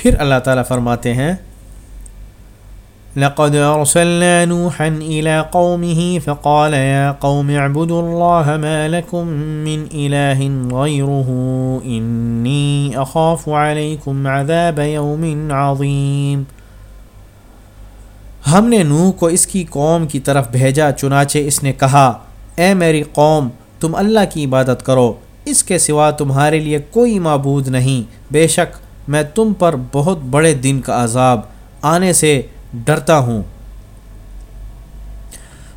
پھر اللہ تعالیٰ فرماتے ہیں، لقد أرسلنا نوحا إلى قومه فقال يا قوم اعبدوا الله ما لكم من إله غيره إني أخاف عليكم عذاب يوم عظيم۔ ہم نے نوح کو اس کی قوم کی طرف بھیجا، چنانچہ اس نے کہا، اے میری قوم، تم اللہ کی عبادت کرو، اس کے سوا تمہارے لیے کوئی معبود نہیں، بے شک میں تم پر بہت بڑے دن کا عذاب آنے سے ڈرتا ہوں۔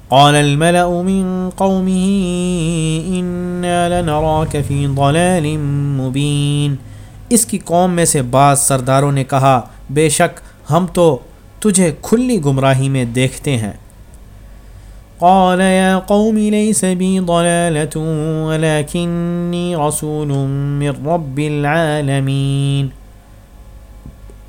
قال الملأ من قومه إنا لنراك في ضلال مبين۔ اس کی قوم میں سے بعض سرداروں نے کہا، بے شک ہم تو تجھے کھلی گمراہی میں دیکھتے ہیں۔ قال يا قوم ليس بي ضلالة ولكني رسول من رب العالمين۔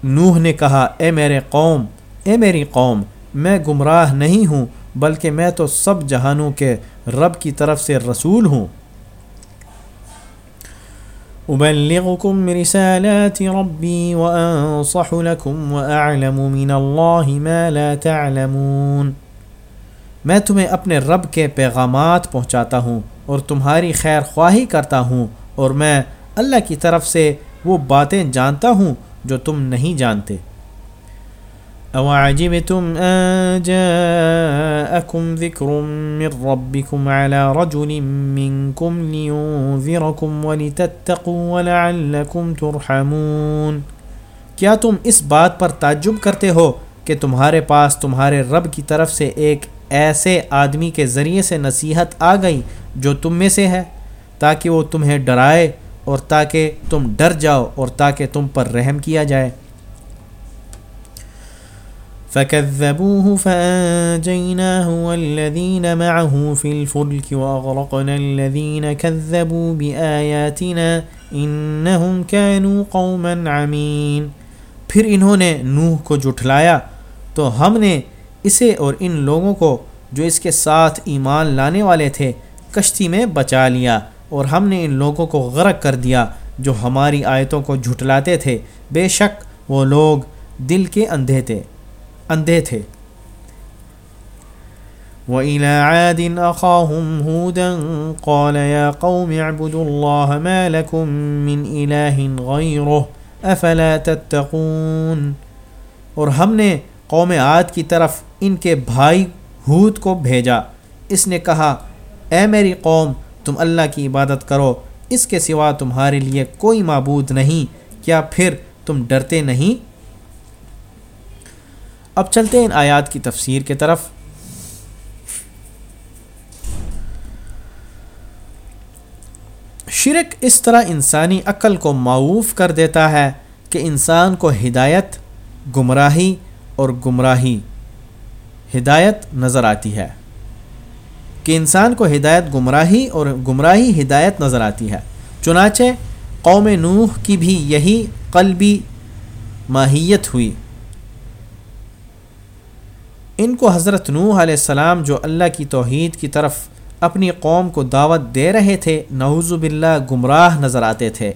نوح نے کہا، اے میرے قوم، اے میری قوم، میں گمراہ نہیں ہوں، بلکہ میں تو سب جہانوں کے رب کی طرف سے رسول ہوں. ابلغكم رسالات ربي وانصح لكم واعلم من الله ما لا تعلمون۔ میں تمہیں اپنے رب کے پیغامات پہنچاتا ہوں اور تمہاری خیر خواہی کرتا ہوں اور میں اللہ کی طرف سے وہ باتیں جانتا ہوں جو تم نہیں جانتے۔ أَوَعَجِبْتُمْ أَن جَاءَكُمْ ذِكْرٌ مِّن رَّبِّكُمْ عَلَى رَجُلٍ مِّنكُمْ لِيُنذِرَكُمْ وَلِتَتَّقُوا وَلَعَلَّكُمْ تُرْحَمُونَ۔ کیا تم اس بات پر تعجب کرتے ہو کہ تمہارے پاس تمہارے رب کی طرف سے ایک ایسے آدمی کے ذریعے سے نصیحت آ گئی جو تم میں سے ہے، تاکہ وہ تمہیں ڈرائے اور تاکہ تم ڈر جاؤ اور تاکہ تم پر رحم کیا جائے۔ فكذبوه فأنجيناه والذين معه في الفلك وأغرقنا الذين كذبوا بآياتنا إنهم كانوا قوما عمين۔ پھر انہوں نے نوح کو جھٹلایا۔ تو ہم نے اسے اور ان لوگوں کو جو اس کے ساتھ ایمان لانے والے تھے، کشتی میں بچا لیا۔ اور ہم نے ان لوگوں کو غرق کر دیا جو ہماری آیتوں کو جھٹلاتے تھے۔ بے شک وہ لوگ دل کے اندھے تھے۔ اندھے تھے۔ وَإِلَى عَادٍ أَخَاهُمْ هُودًا قَالَ يَا قَوْمِ اعْبُدُوا اللَّهَ مَا لَكُمْ مِنْ إِلَٰهٍ غَيْرُهُ أَفَلَا تَتَّقُونَ۔ اور ہم نے قوم عاد کی طرف ان کے بھائی ہود کو بھیجا۔ اس نے کہا، اے میری قوم تم اللہ کی عبادت کرو، اس کے سوا تمہارے لیے کوئی معبود نہیں، کیا پھر تم ڈرتے نہیں؟ اب چلتے ہیں ان آیات کی تفسیر کے طرف۔ شرک اس طرح انسانی عقل کو معوف کر دیتا ہے کہ انسان کو ہدایت، گمراہی اور گمراہی، ہدایت نظر آتی ہے۔ کہ انسان کو ہدایت گمراہی اور گمراہی ہدایت نظر آتی ہے۔ چنانچہ قوم نوح کی بھی یہی قلبی ماہیت ہوئی۔ ان کو حضرت نوح علیہ السلام جو اللہ کی توحید کی طرف اپنی قوم کو دعوت دے رہے تھے، نعوذ باللہ گمراہ نظر آتے تھے۔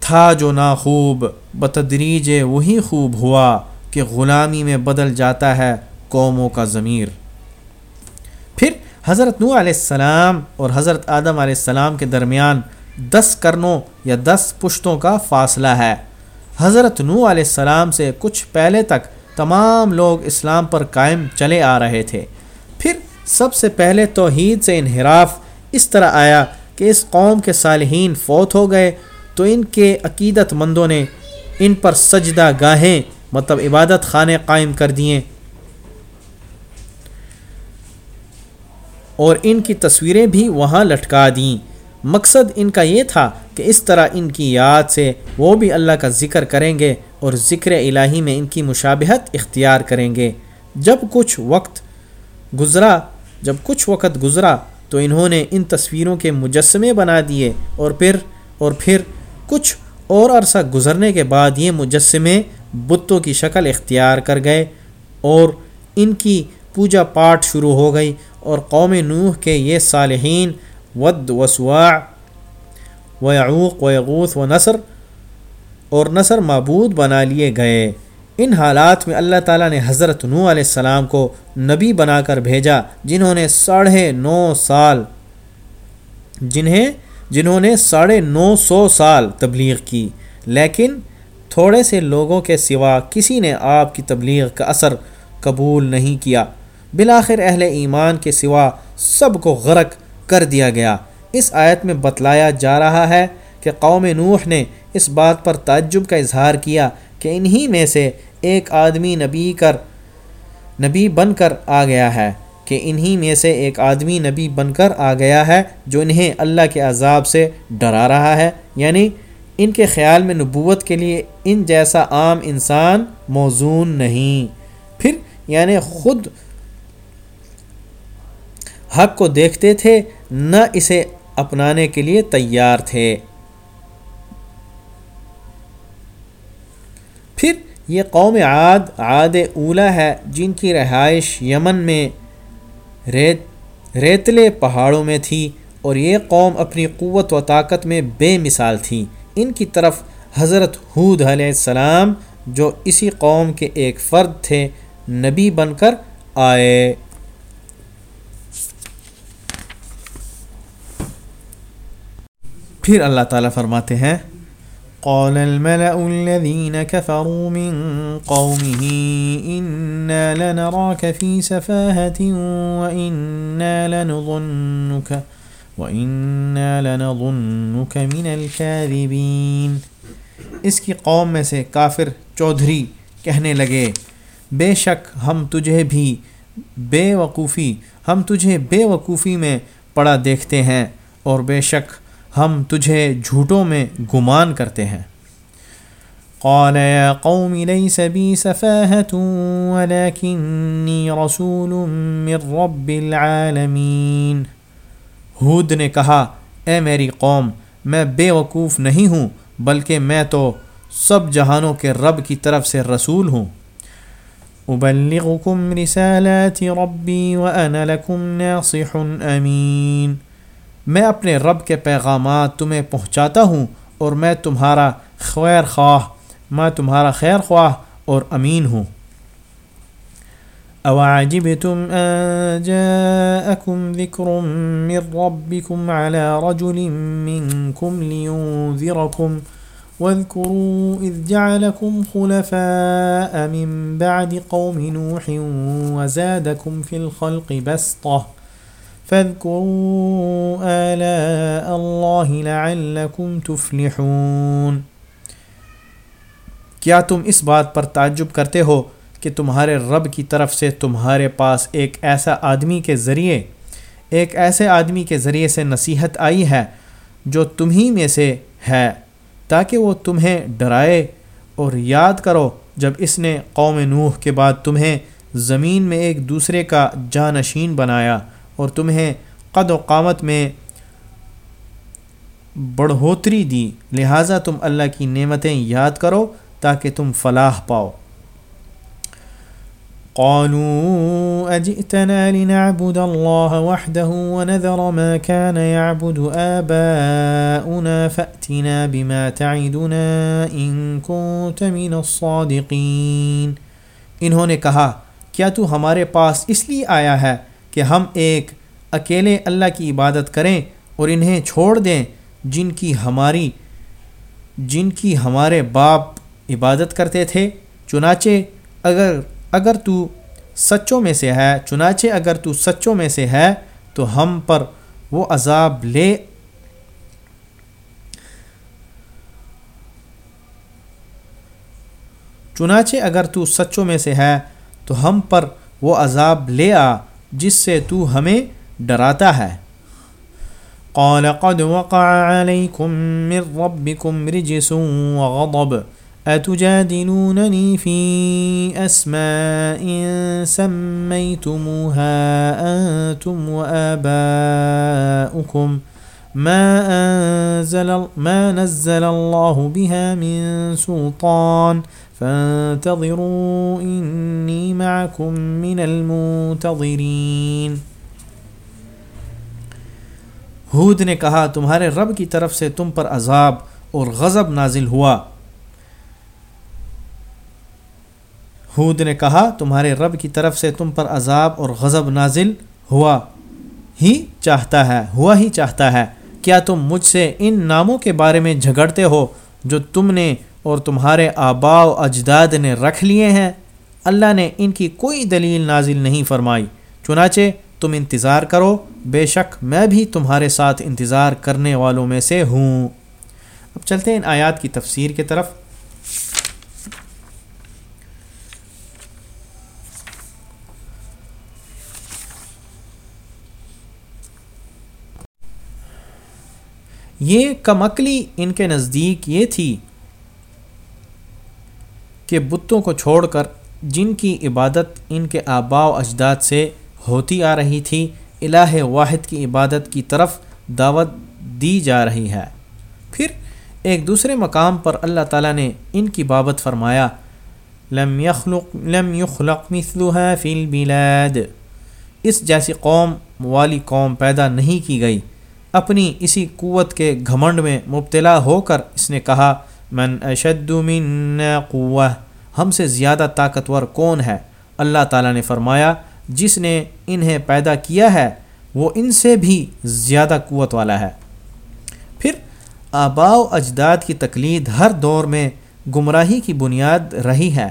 تھا جو نا خوب بتدریج وہی خوب ہوا کہ غلامی میں بدل جاتا ہے قوموں کا ضمیر۔ حضرت نوح علیہ السلام اور حضرت آدم علیہ السلام کے درمیان دس کرنوں یا دس پشتوں کا فاصلہ ہے۔ حضرت نوح علیہ السلام سے کچھ پہلے تک تمام لوگ اسلام پر قائم چلے آ رہے تھے۔ پھر سب سے پہلے توحید سے انحراف اس طرح آیا کہ اس قوم کے صالحین فوت ہو گئے تو ان کے عقیدت مندوں نے ان پر سجدہ گاہیں مطلب عبادت خانے قائم کر دیے۔ اور ان کی تصویریں بھی وہاں لٹکا دیں۔ مقصد ان کا یہ تھا کہ اس طرح ان کی یاد سے وہ بھی اللہ کا ذکر کریں گے اور ذکر الہی میں ان کی مشابہت اختیار کریں گے۔ جب کچھ وقت گزرا، جب کچھ وقت گزرا تو انہوں نے ان تصویروں کے مجسمے بنا دیے اور پھر اور پھر کچھ اور عرصہ گزرنے کے بعد یہ مجسمے بتوں کی شکل اختیار کر گئے اور ان کی پوجا پاٹ شروع ہو گئی۔ اور قوم نوح کے یہ صالحین ود و سواع و یعوق و یغوث و نثر اور نصر معبود بنا لیے گئے۔ ان حالات میں اللہ تعالیٰ نے حضرت نو علیہ السلام کو نبی بنا کر بھیجا، جنہوں نے ساڑھے نو سال، جنہیں، جنہوں نے ساڑھے نو سو سال تبلیغ کی۔ لیکن تھوڑے سے لوگوں کے سوا کسی نے آپ کی تبلیغ کا اثر قبول نہیں کیا۔ بلاخر اہل ایمان کے سوا سب کو غرق کر دیا گیا۔ اس آیت میں بتلایا جا رہا ہے کہ قوم نوح نے اس بات پر تعجب کا اظہار کیا کہ انہی میں سے ایک آدمی نبی کر، نبی بن کر آ گیا ہے، کہ انہی میں سے ایک آدمی نبی بن کر آ گیا ہے جو انہیں اللہ کے عذاب سے ڈرا رہا ہے۔ یعنی ان کے خیال میں نبوت کے لیے ان جیسا عام انسان موزون نہیں۔ پھر یعنی خود حق کو دیکھتے تھے، نہ اسے اپنانے کے لیے تیار تھے۔ پھر یہ قوم عاد عاد اولا ہے، جن کی رہائش یمن میں ریت، ریتلے پہاڑوں میں تھی اور یہ قوم اپنی قوت و طاقت میں بے مثال تھی۔ ان کی طرف حضرت حود علیہ السلام، جو اسی قوم کے ایک فرد تھے، نبی بن کر آئے۔ پھر اللہ تعالیٰ فرماتے ہیں، قال الملأ الذين كفروا من قومه إنا لنراك في سفاهة وإنا لنظنك وإنا لنظنك من الكاذبين۔ اس کی قوم میں سے کافر چودھری کہنے لگے، بے شک ہم تجھے بھی بے وقوفی، ہم تجھے بے وقوفی میں پڑا دیکھتے ہیں، اور بے شک ہم تجھے جھوٹوں میں گمان کرتے ہیں۔ قال يا قوم ليس بي سفاهة ولكني رسول من رب العالمين۔ ہود نے کہا، اے میری قوم، میں بے وقوف نہیں ہوں، بلکہ میں تو سب جہانوں کے رب کی طرف سے رسول ہوں۔ ابلغكم رسالات ربي وانا لكم ناصح امين میں اپنے رب کے پیغامات تمہیں پہنچاتا ہوں اور میں تمہارا خیر خواہ، میں تمہارا خیر خواہ اور امین ہوں۔ أَوَعَجِبْتُمْ أَن جَاءَكُمْ ذِكْرٌ مِّن رَّبِّكُمْ عَلَى رَجُلٍ مِّنكُمْ لِيُنذِرَكُمْ واذكروا إذ جعلكم خلفاء من بعد قوم نوح وزادكم في الخلق بسطة فاذكروا آلاء الله لعلكم تفلحون۔ کیا تم اس بات پر تعجب کرتے ہو کہ تمہارے رب کی طرف سے تمہارے پاس ایک ایسا آدمی کے ذریعے، ایک ایسے آدمی کے ذریعے سے نصیحت آئی ہے جو تمہیں میں سے ہے، تاکہ وہ تمہیں ڈرائے؟ اور یاد کرو، جب اس نے قوم نوح کے بعد تمہیں زمین میں ایک دوسرے کا جانشین بنایا اور تمہیں قد و قامت میں بڑھوتری دی۔ لہٰذا تم اللہ کی نعمتیں یاد کرو تاکہ تم فلاح پاؤ۔ قالوا أجئتنا لنعبد الله وحده ونذر ما كان يعبد آباؤنا فأتنا بما تعدنا إن كنت من الصادقين۔ انہوں نے کہا، کیا تو ہمارے پاس اس لیے آیا ہے کہ ہم ایک اکیلے اللہ کی عبادت کریں اور انہیں چھوڑ دیں جن کی ہماری، جن کی ہمارے باپ عبادت کرتے تھے۔ چنانچہ اگر اگر تو سچوں میں سے ہے، چنانچہ اگر تو سچوں میں سے ہے تو ہم پر وہ عذاب لے۔ چنانچہ اگر تو سچوں میں سے ہے تو ہم پر وہ عذاب لے آ۔ جس سے تو ہمیں ڈراتا ہے۔ قال قد وقع عليكم من ربكم رجس وغضب۔ أتجادلونني في أسماء سميتموها أنتم وآباؤكم۔ ما أنزل ما نزل الله بها من سلطان۔ فانتظروا إني معكم من المنتظرين۔ ہود نے کہا، تمہارے رب کی طرف سے تم پر عذاب اور غضب نازل ہوا۔ ہود نے کہا، تمہارے رب کی طرف سے تم پر عذاب اور غضب نازل ہوا ہی چاہتا ہے، ہوا ہی چاہتا ہے۔ کیا تم مجھ سے ان ناموں کے بارے میں جھگڑتے ہو جو تم نے اور تمہارے آبا و اجداد نے رکھ لیے ہیں۔ اللہ نے ان کی کوئی دلیل نازل نہیں فرمائی۔ چنانچہ تم انتظار کرو، بے شک میں بھی تمہارے ساتھ انتظار کرنے والوں میں سے ہوں۔ اب چلتے ہیں ان آیات کی تفسیر کی طرف۔ یہ کمکلی ان کے نزدیک یہ تھی کہ بتوں کو چھوڑ کر جن کی عبادت ان کے آبا و اجداد سے ہوتی آ رہی تھی، الہ واحد کی عبادت کی طرف دعوت دی جا رہی ہے۔ پھر ایک دوسرے مقام پر اللہ تعالیٰ نے ان کی بابت فرمایا، لم يخلق لم يخلق مثلها فی البلاد۔ اس جیسی قوم، والی قوم پیدا نہیں کی گئی۔ اپنی اسی قوت کے گھمنڈ میں مبتلا ہو کر اس نے کہا من اشد من قوہ۔ ہم سے زیادہ طاقتور کون ہے؟ اللہ تعالیٰ نے فرمایا، جس نے انہیں پیدا کیا ہے، وہ ان سے بھی زیادہ قوت والا ہے۔ پھر آبا و اجداد کی تقلید ہر دور میں گمراہی کی بنیاد رہی ہے۔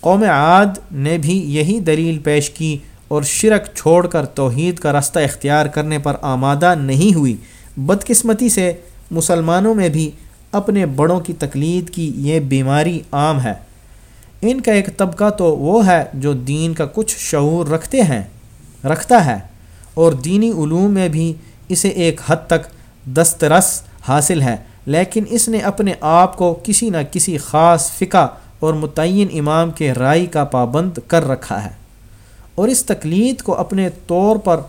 قوم عاد نے بھی یہی دلیل پیش کی اور شرک چھوڑ کر توحید کا رستہ اختیار کرنے پر آمادہ نہیں ہوئی۔ بدقسمتی سے مسلمانوں میں بھی اپنے بڑوں کی تقلید کی یہ بیماری عام ہے۔ ان کا ایک طبقہ تو وہ ہے جو دین کا کچھ شعور رکھتے ہیں، رکھتا ہے، اور دینی علوم میں بھی اسے ایک حد تک دسترس حاصل ہے۔ لیکن اس نے اپنے آپ کو کسی نہ کسی خاص فقہ اور متعین امام کے رائے کا پابند کر رکھا ہے۔ اور اس تقلید کو اپنے طور پر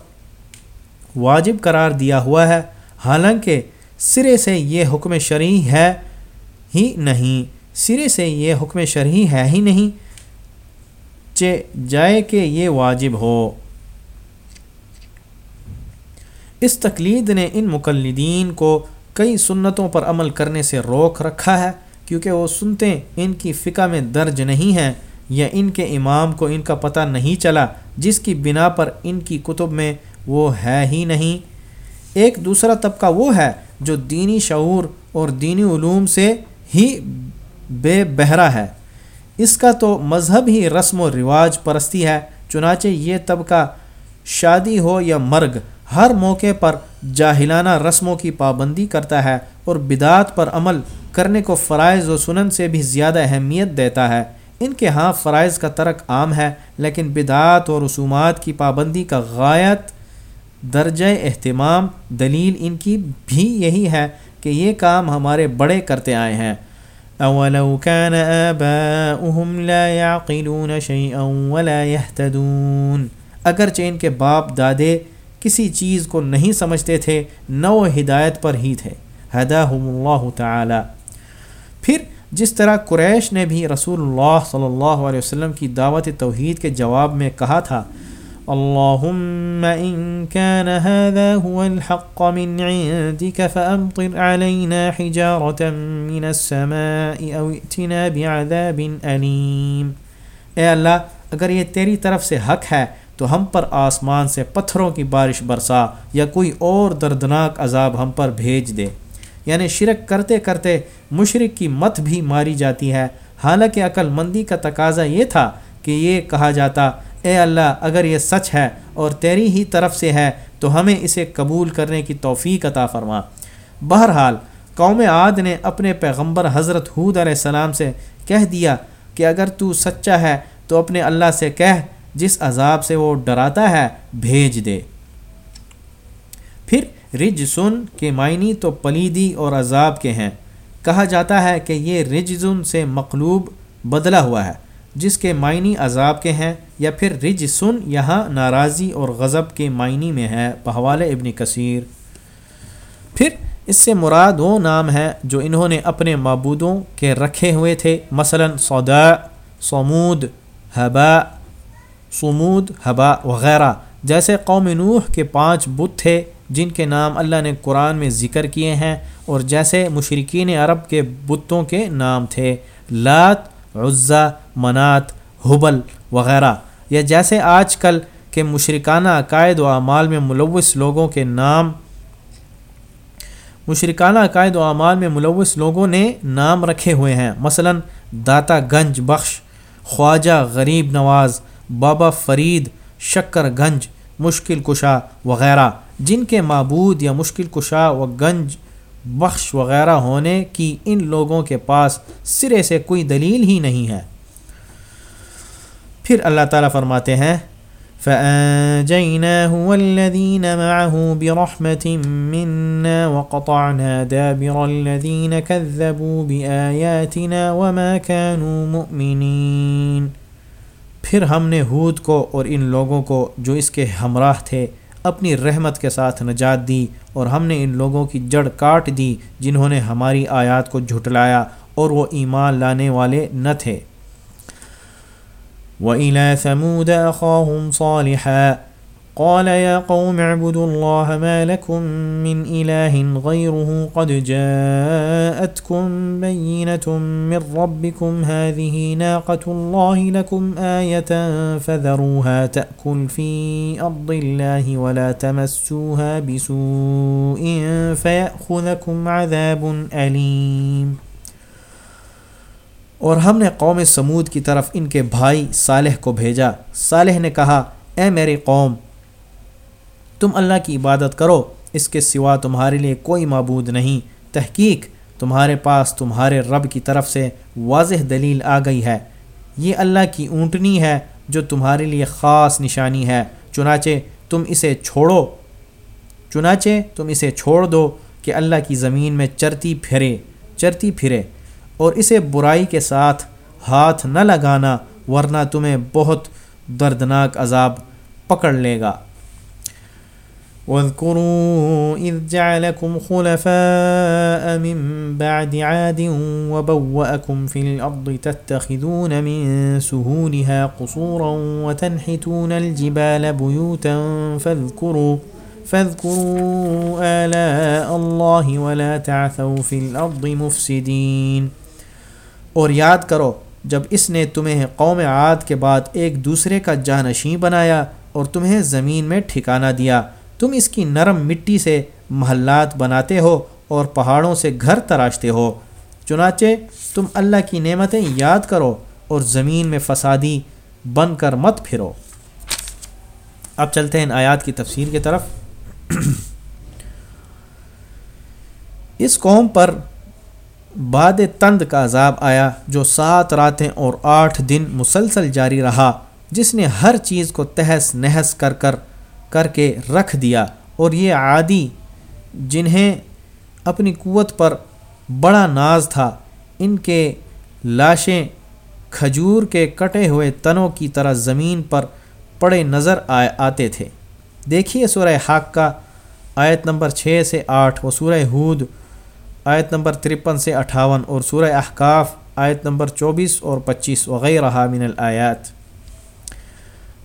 واجب قرار دیا ہوا ہے۔ حالانکہ سرے سے یہ حکم شرعی ہے ہی نہیں۔ سرے سے یہ حکم شرعی ہے ہی نہیں۔ چے جائے کہ یہ واجب ہو۔ اس تقلید نے ان مقلدین کو کئی سنتوں پر عمل کرنے سے روک رکھا ہے، کیونکہ وہ سنتے ان کی فقہ میں درج نہیں ہیں یا ان کے امام کو ان کا پتہ نہیں چلا، جس کی بنا پر ان کی کتب میں وہ ہے ہی نہیں۔ ایک دوسرا طبقہ وہ ہے جو دینی شعور اور دینی علوم سے ہی بے بہرا ہے۔ اس کا تو مذہب ہی رسم و رواج پرستی ہے، چنانچہ یہ طبقہ شادی ہو یا مرگ، ہر موقع پر جاہلانہ رسموں کی پابندی کرتا ہے اور بدعات پر عمل کرنے کو فرائض و سنن سے بھی زیادہ اہمیت دیتا ہے۔ ان کے ہاں فرائض کا ترک عام ہے، لیکن بدعات اور رسومات کی پابندی کا غایت درجہ اہتمام دلیل ان کی بھی یہی ہے کہ یہ کام ہمارے بڑے کرتے آئے ہیں۔ اولو كان آباؤهم لا يعقلون شيئا ولا يهتدون اگرچہ ان کے باپ دادے کسی چیز کو نہیں سمجھتے تھے، نہ وہ ہدایت پر ہی تھے۔ ہداہم اللہ تعالی۔ پھر جس طرح قریش نے بھی رسول اللہ صلی اللہ علیہ وسلم کی دعوت توحید کے جواب میں کہا تھا اللهم إن كان هذا هو الحق من عندك فأمطر علينا حجارة من السماء أو ائتنا بعذاب أليم۔ اے اللہ، اگر یہ تیری طرف سے حق ہے، تو ہم پر آسمان سے پتھروں کی بارش برسا یا کوئی اور دردناک عذاب ہم پر بھیج دے۔ یعنی شرک کرتے کرتے مشرق کی مت بھی ماری جاتی ہے۔ حالانکہ عقل مندی کا تقاضا یہ تھا کہ یہ کہا جاتا اے اللہ، اگر یہ سچ ہے اور تیری ہی طرف سے ہے، تو ہمیں اسے قبول کرنے کی توفیق عطا فرما۔ بہرحال، قوم عاد نے اپنے پیغمبر حضرت حود علیہ السلام سے کہہ دیا کہ اگر تو سچا ہے، تو اپنے اللہ سے کہہ، جس عذاب سے وہ ڈراتا ہے، بھیج دے۔ پھر رج سن کے معنی تو پلیدی اور عذاب کے ہیں۔ کہا جاتا ہے کہ یہ رجزن سے مقلوب بدلا ہوا ہے۔ جس کے معنی عذاب کے ہیں یا پھر رج سن یہاں ناراضی اور غضب کے معنی میں ہے بحوال ابن کثیر۔ پھر اس سے مراد وہ نام ہے جو انہوں نے اپنے معبودوں کے رکھے ہوئے تھے، مثلا سودا سمود حبا سمود حبا وغیرہ، جیسے قوم نوح کے پانچ بت تھے، جن کے نام اللہ نے قرآن میں ذکر کیے ہیں اور جیسے مشرقین عرب کے بتوں کے نام تھے۔ لات عزا منات، حبل وغیرہ۔ یا جیسے آج کل کے مشرکانہ عقائد و اعمال میں ملوث لوگوں کے نام، مشرکانہ عقائد و اعمال میں ملوث لوگوں نے نام رکھے ہوئے ہیں۔ مثلا داتا گنج بخش، خواجہ غریب نواز، بابا فرید شکر گنج، مشکل کشا وغیرہ۔ جن کے معبود یا مشکل کشا و گنج بخش وغیرہ ہونے کی ان لوگوں کے پاس سرے سے کوئی دلیل ہی نہیں ہے۔ پھر اللہ تعالیٰ فرماتے ہیں، فأنجيناه والذين معه برحمة منا وقطعنا دابر الذين كذبوا بآياتنا وما كانوا مؤمنين۔ پھر ہم نے ہود کو اور ان لوگوں کو جو اس کے ہمراہ تھے اپنی رحمت کے ساتھ نجات دی اور ہم نے ان لوگوں کی جڑ کاٹ دی جنہوں نے ہماری آیات کو جھٹلایا اور وہ ایمان لانے والے نہ تھے۔ وَإِلَى ثَمُودَ أَخَاهُمْ صَالِحًا قال يا قوم اعبدوا الله ما لكم من إله غيره قد جاءتكم بينة من ربكم. هذه ناقة الله لكم آية فذروها تأكل في أرض الله ولا تمسوها بسوء فيأخذكم عذاب أليم. اور ہم نے قوم سمود کی طرف ان کے بھائی صالح کو بھیجا۔ صالح نے کہا، اے میری قوم تم اللہ کی عبادت کرو، اس کے سوا تمہارے لیے کوئی معبود نہیں۔ تحقیق، تمہارے پاس تمہارے رب کی طرف سے واضح دلیل آ گئی ہے۔ یہ اللہ کی اونٹنی ہے جو تمہارے لیے خاص نشانی ہے۔ چنانچہ تم اسے چھوڑو، چنانچہ تم اسے چھوڑ دو کہ اللہ کی زمین میں چرتی پھرے چرتی پھرے۔ اور اسے برائی کے ساتھ ہاتھ نہ لگانا، ورنہ تمہیں بہت دردناک عذاب پکڑ لے گا۔ واذكروا إذ جعلكم خلفاء من بعد عاد وبوأكم في الأرض تتخذون من سهولها قصورا وتنحتون الجبال بيوتا فاذكروا فاذكروا آلاء الله ولا تعثوا في الأرض مفسدين۔ اور یاد کرو، جب اس نے تمہیں قوم عاد کے بعد ایک دوسرے کا جانشیں بنایا اور تمہیں زمین میں ٹھکانہ دیا تم اس کی نرم مٹی سے محلات بناتے ہو اور پہاڑوں سے گھر تراشتے ہو۔ چنانچہ تم اللہ کی نعمتیں یاد کرو اور زمین میں فسادی بن کر مت پھرو۔ اب چلتے ہیں ان آیات کی تفسیر کی طرف۔ اس قوم پر باد تند کا عذاب آیا جو سات راتیں اور آٹھ دن مسلسل جاری رہا، جس نے ہر چیز کو تہس نہس کر کر کر کے رکھ دیا اور یہ عادی جنہیں اپنی قوت پر بڑا ناز تھا، ان کے لاشیں کھجور کے کٹے ہوئے تنوں کی طرح زمین پر پڑے نظر آئے، آتے تھے۔ دیکھیے سورہ حق کا آیت نمبر چھ سے آٹھ و سورہ ہود آیت نمبر ترپن سے اٹھاون اور سورہ احکاف آیت نمبر چوبیس اور پچیس وغیرہ من الآیات۔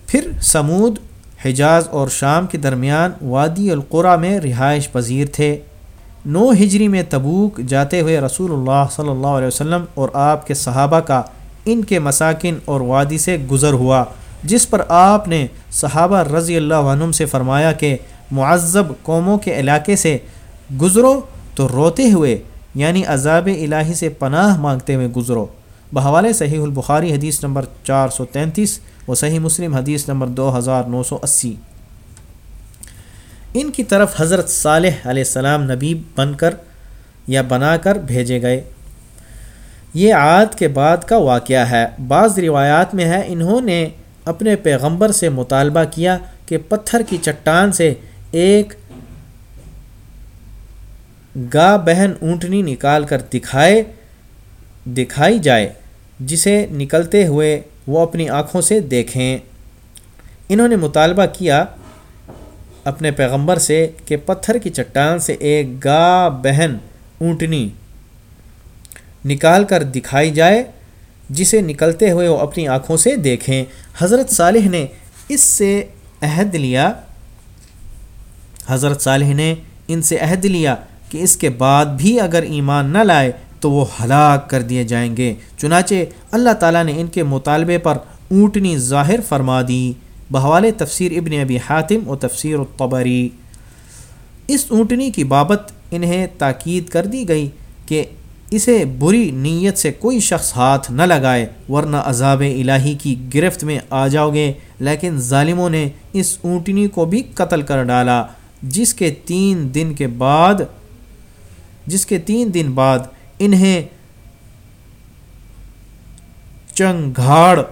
پھر سمود حجاز اور شام کے درمیان وادی القرا میں رہائش پذیر تھے۔ نو ہجری میں تبوک جاتے ہوئے رسول اللہ صلی اللہ علیہ وسلم اور آپ کے صحابہ کا ان کے مساکن اور وادی سے گزر ہوا، جس پر آپ نے صحابہ رضی اللہ عنہم سے فرمایا کہ معذب قوموں کے علاقے سے گزرو تو روتے ہوئے یعنی عذاب الہی سے پناہ مانگتے ہوئے گزرو۔ بحوالے صحیح البخاری حدیث نمبر چار سو تینتیس و صحیح مسلم حدیث نمبر دو ہزار نو سو اسی۔ ان کی طرف حضرت صالح علیہ السلام نبی بن کر یا بنا کر بھیجے گئے۔ یہ عاد کے بعد کا واقعہ ہے۔ بعض روایات میں ہے، انہوں نے اپنے پیغمبر سے مطالبہ کیا کہ پتھر کی چٹان سے ایک گا بہن اونٹنی نکال کر دکھائے، دکھائی جائے، جسے نکلتے ہوئے وہ اپنی آنکھوں سے دیکھیں۔ انہوں نے مطالبہ کیا اپنے پیغمبر سے کہ پتھر کی چٹان سے ایک گا بہن اونٹنی نکال کر دکھائی جائے، جسے نکلتے ہوئے وہ اپنی آنکھوں سے دیکھیں۔ حضرت صالح نے اس سے عہد لیا۔ حضرت صالح نے ان سے عہد لیا کہ اس کے بعد بھی اگر ایمان نہ لائے تو وہ ہلاک کر دیے جائیں گے۔ چنانچہ اللہ تعالیٰ نے ان کے مطالبے پر اونٹنی ظاہر فرما دی۔ بحوال تفسیر ابن ابی حاتم و تفسیر الطبری۔ اس اونٹنی کی بابت انہیں تاکید کر دی گئی کہ اسے بری نیت سے کوئی شخص ہاتھ نہ لگائے، ورنہ عذاب الہی کی گرفت میں آ جاؤ گے۔ لیکن ظالموں نے اس اونٹنی کو بھی قتل کر ڈالا، جس کے تین دن کے بعد، جس کے تین دن بعد انہیں چنگھاڑ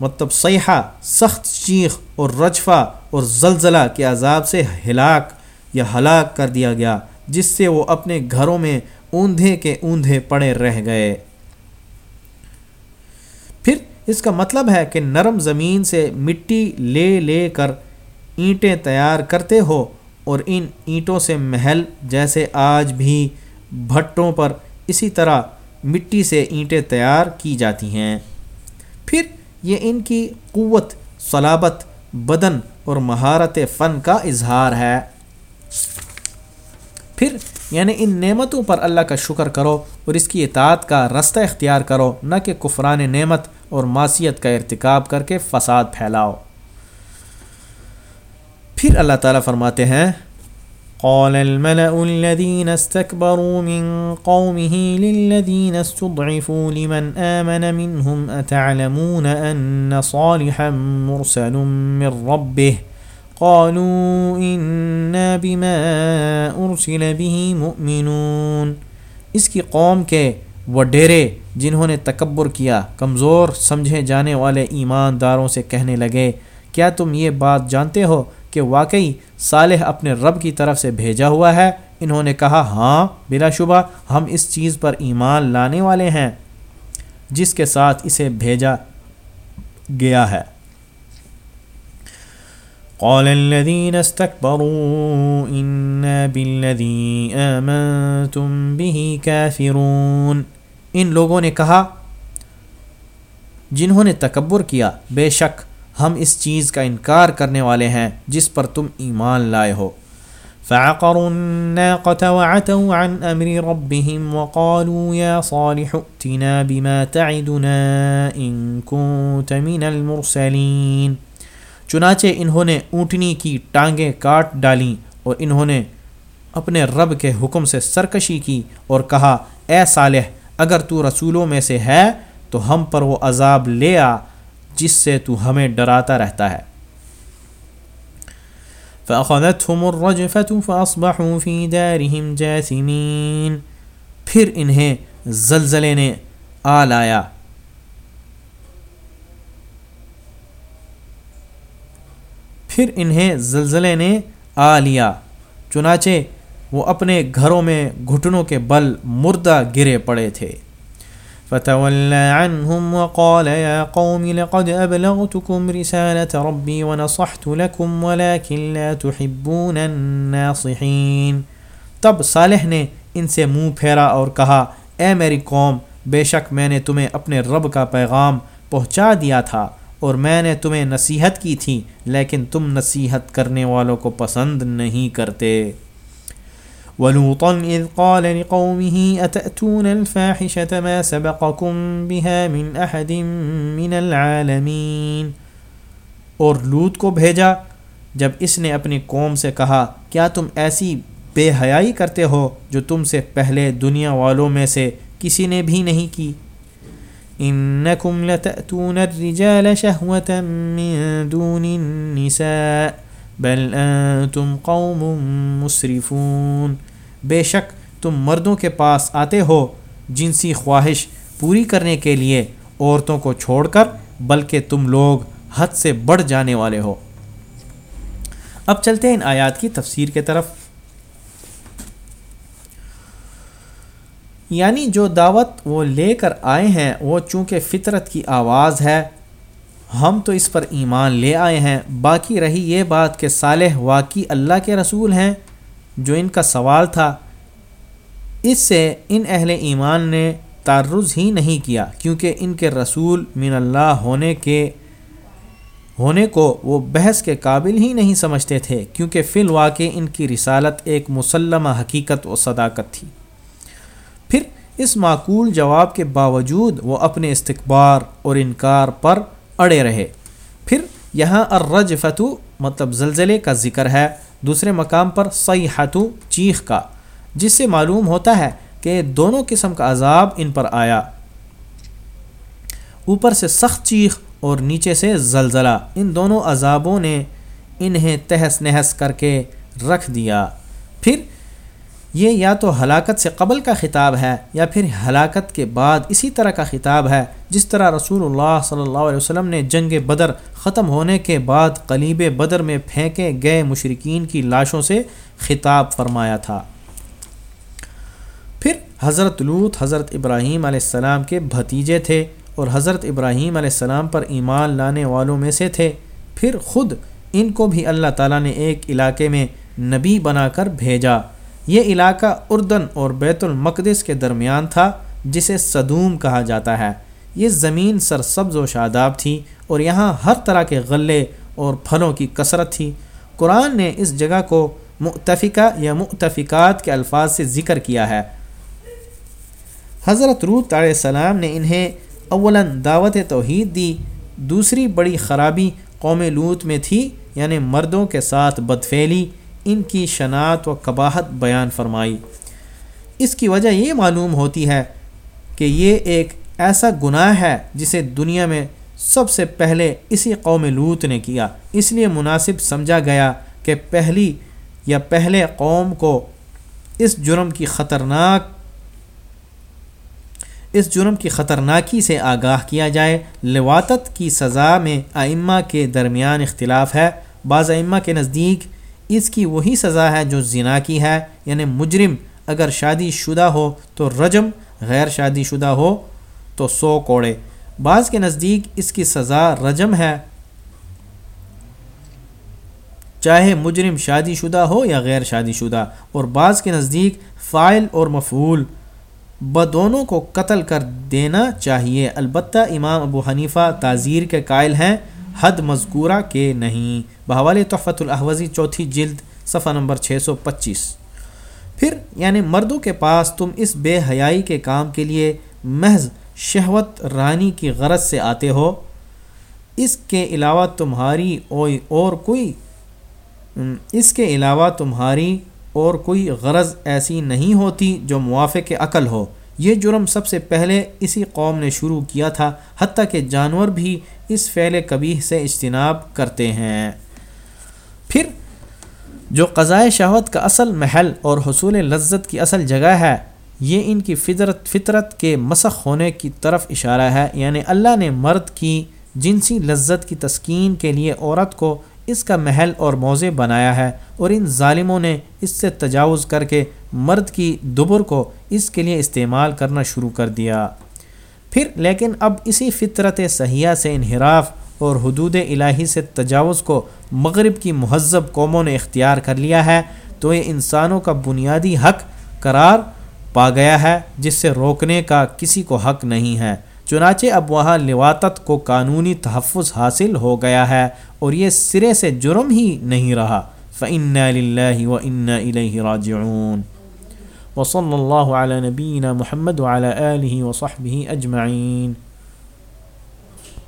مطلب سیاح، سخت چیخ اور رجفہ اور زلزلہ کے عذاب سے ہلاک یا ہلاک کر دیا گیا، جس سے وہ اپنے گھروں میں اوندھے کے اوندھے پڑے رہ گئے۔ پھر اس کا مطلب ہے کہ نرم زمین سے مٹی لے لے کر اینٹیں تیار کرتے ہو اور ان اینٹوں سے محل جیسے آج بھی بھٹوں پر اسی طرح مٹی سے اینٹیں تیار کی جاتی ہیں۔ پھر یہ ان کی قوت، صلابت، بدن اور مہارت فن کا اظہار ہے۔ پھر یعنی ان نعمتوں پر اللہ کا شکر کرو اور اس کی اطاعت کا رستہ اختیار کرو، نہ کہ کفران نعمت اور معصیت کا ارتکاب کر کے فساد پھیلاؤ۔ پھر اللہ تعالیٰ فرماتے ہیں قال الملأ الذين استكبروا من قومه للذين استضعفوا لمن آمن منهم أتعلمون أن صالحا مرسل من ربه؟ قالوا إنا بما أرسل به مؤمنون. اس کی قوم کے وہ ڈیرے جنہوں نے تکبر کیا، کمزور، سمجھے جانے والے ایمانداروں سے کہنے لگے، کیا تم یہ بات جانتے ہو؟ کہ واقعی صالح اپنے رب کی طرف سے بھیجا ہوا ہے۔ انہوں نے کہا ہاں بلا شبہ ہم اس چیز پر ایمان لانے والے ہیں جس کے ساتھ اسے بھیجا گیا ہے۔ قال الذين استكبروا بالذي آمنتم به كافرون۔ ان لوگوں نے کہا، جنہوں نے تکبر کیا، بے شک ہم اس چیز کا انکار کرنے والے ہیں جس پر تم ایمان لائے ہو۔ فعقروا الناقة وعتوا عن أمر ربهم وقالوا يا صالح ائتنا بما تعدنا إن كنت من المرسلين۔ چنانچہ انہوں نے اونٹنی کی ٹانگیں کاٹ ڈالیں اور انہوں نے اپنے رب کے حکم سے سرکشی کی اور کہا، اے صالح، اگر تو رسولوں میں سے ہے تو ہم پر وہ عذاب لے آ۔ جس سے تو ہمیں ڈراتا رہتا ہے۔ فَأَخَذَتْهُمُ الرَّجْفَةُ فَأَصْبَحُوا فِي دَارِهِمْ جَاثِمِينَ۔ پھر انہیں زلزلے نے آ لایا پھر انہیں زلزلے نے آ لیا۔ چنانچہ وہ اپنے گھروں میں گھٹنوں کے بل مردہ گرے پڑے تھے۔ فتولى عنهم وقال يا قوم لقد أبلغتكم رسالة ربي ونصحت لكم ولكن لا تحبون الناصحين. تب صالح نے ان سے منہ پھیرا اور کہا، اے میری قوم، بے شک میں نے تمہیں اپنے رب کا پیغام پہنچا دیا تھا اور میں نے تمہیں نصیحت کی تھی، لیکن تم نصیحت کرنے والوں کو پسند نہیں کرتے۔ ولوطا إذ قال لقومه أتأتون الفاحشة ما سبقكم بها من أحد من العالمين؟ اور لوت کو بھیجا، جب اس نے اپنی قوم سے کہا، کیا تم ایسی بے حیائی کرتے ہو جو تم سے پہلے دنیا والوں میں سے کسی نے بھی نہیں کی؟ انکم لتأتون الرجال شہوة من دون النساء، بل انتم قوم مسرفون۔ بے شک تم مردوں کے پاس آتے ہو جنسی خواہش پوری کرنے کے لیے عورتوں کو چھوڑ کر، بلکہ تم لوگ حد سے بڑھ جانے والے ہو۔ اب چلتے ہیں ان آیات کی تفسیر کے طرف۔ یعنی جو دعوت وہ لے کر آئے ہیں، وہ چونکہ فطرت کی آواز ہے، ہم تو اس پر ایمان لے آئے ہیں۔ باقی رہی یہ بات کہ صالح واقعی اللہ کے رسول ہیں۔ جو ان کا سوال تھا، اس سے ان اہل ایمان نے تعرض ہی نہیں کیا، کیونکہ ان کے رسول من اللہ ہونے کے، ہونے کو وہ بحث کے قابل ہی نہیں سمجھتے تھے، کیونکہ فی الواقع ان کی رسالت ایک مسلمہ حقیقت و صداقت تھی۔ پھر اس معقول جواب کے باوجود وہ اپنے استقبار اور انکار پر اڑے رہے۔ پھر یہاں ارج فتو مطلب زلزلے کا ذکر ہے دوسرے مقام پر سیحتو چیخ کا، جس سے معلوم ہوتا ہے کہ دونوں قسم کا عذاب ان پر آیا۔ اوپر سے سخت چیخ اور نیچے سے زلزلہ، ان دونوں عذابوں نے انہیں تہس نہس کر کے رکھ دیا۔ پھر یہ یا تو ہلاکت سے قبل کا خطاب ہے یا پھر ہلاکت کے بعد اسی طرح کا خطاب ہے، جس طرح رسول اللہ صلی اللہ علیہ وسلم نے جنگ بدر ختم ہونے کے بعد قلیب بدر میں پھینکے گئے مشرقین کی لاشوں سے خطاب فرمایا تھا۔ پھر حضرت لوت حضرت ابراہیم علیہ السلام کے بھتیجے تھے اور حضرت ابراہیم علیہ السلام پر ایمان لانے والوں میں سے تھے۔ پھر خود ان کو بھی اللہ تعالیٰ نے ایک علاقے میں نبی بنا کر بھیجا۔ یہ علاقہ اردن اور بیت المقدس کے درمیان تھا، جسے صدوم کہا جاتا ہے۔ یہ زمین سرسبز و شاداب تھی اور یہاں ہر طرح کے غلے اور پھلوں کی کثرت تھی۔ قرآن نے اس جگہ کو متفقہ یا متفقات کے الفاظ سے ذکر کیا ہے۔ حضرت روت علیہ السلام نے انہیں اولا دعوت توحید دی۔ دوسری بڑی خرابی قوم لوت میں تھی یعنی مردوں کے ساتھ بدفیلی ان کی شناعت و قباحت بیان فرمائی۔ اس کی وجہ یہ معلوم ہوتی ہے کہ یہ ایک ایسا گناہ ہے جسے دنیا میں سب سے پہلے اسی قوم لوت نے کیا۔ اس لیے مناسب سمجھا گیا کہ پہلی یا پہلے قوم کو اس جرم کی خطرناک، اس جرم کی خطرناکی سے آگاہ کیا جائے۔ لواتت کی سزا میں ائمہ کے درمیان اختلاف ہے۔ بعض ائمہ کے نزدیک اس کی وہی سزا ہے جو زنا کی ہے یعنی مجرم اگر شادی شدہ ہو تو رجم، غیر شادی شدہ ہو تو سو کوڑے۔ بعض کے نزدیک اس کی سزا رجم ہے۔ چاہے مجرم شادی شدہ ہو یا غیر شادی شدہ، اور بعض کے نزدیک فائل اور مفعول بدونوں کو قتل کر دینا چاہیے۔ البتہ امام ابو حنیفہ تعزیر کے قائل ہیں۔ حد مذکورہ کے نہیں۔ بحوال تحفت الاحوزی چوتھی جلد، صفحہ نمبر 625 پھر یعنی مردوں کے پاس تم اس بے حیائی کے کام کے لیے محض شہوت رانی کی غرض سے آتے ہو۔ اس کے علاوہ تمہاری اور کوئی، اس کے علاوہ تمہاری اور کوئی غرض ایسی نہیں ہوتی جو موافق عقل ہو۔ یہ جرم سب سے پہلے اسی قوم نے شروع کیا تھا، حتیٰ کہ جانور بھی اس فعل کبھی سے اجتناب کرتے ہیں۔ پھر، جو قضائے شہوت کا اصل محل اور حصول لذت کی اصل جگہ ہے، یہ ان کی فطرت فطرت کے مسخ ہونے کی طرف اشارہ ہے۔ یعنی اللہ نے مرد کی جنسی لذت کی تسکین کے لیے عورت کو اس کا محل اور موضع بنایا ہے اور ان ظالموں نے اس سے تجاوز کر کے مرد کی دبر کو اس کے لیے استعمال کرنا شروع کر دیا۔ پھر لیکن اب اسی فطرت صحیحہ سے انحراف اور حدود الہی سے تجاوز کو مغرب کی مہذب قوموں نے اختیار کر لیا ہے، تو یہ انسانوں کا بنیادی حق قرار پا گیا ہے، جس سے روکنے کا کسی کو حق نہیں ہے۔ چنانچہ اب وہاں لواتت کو قانونی تحفظ حاصل ہو گیا ہے اور یہ سرے سے جرم ہی نہیں رہا۔ فعن اللہ و ان راجعون۔ وصلی اللہ علیہ نبینہ محمد علیہ علیہ وصحب اجمعین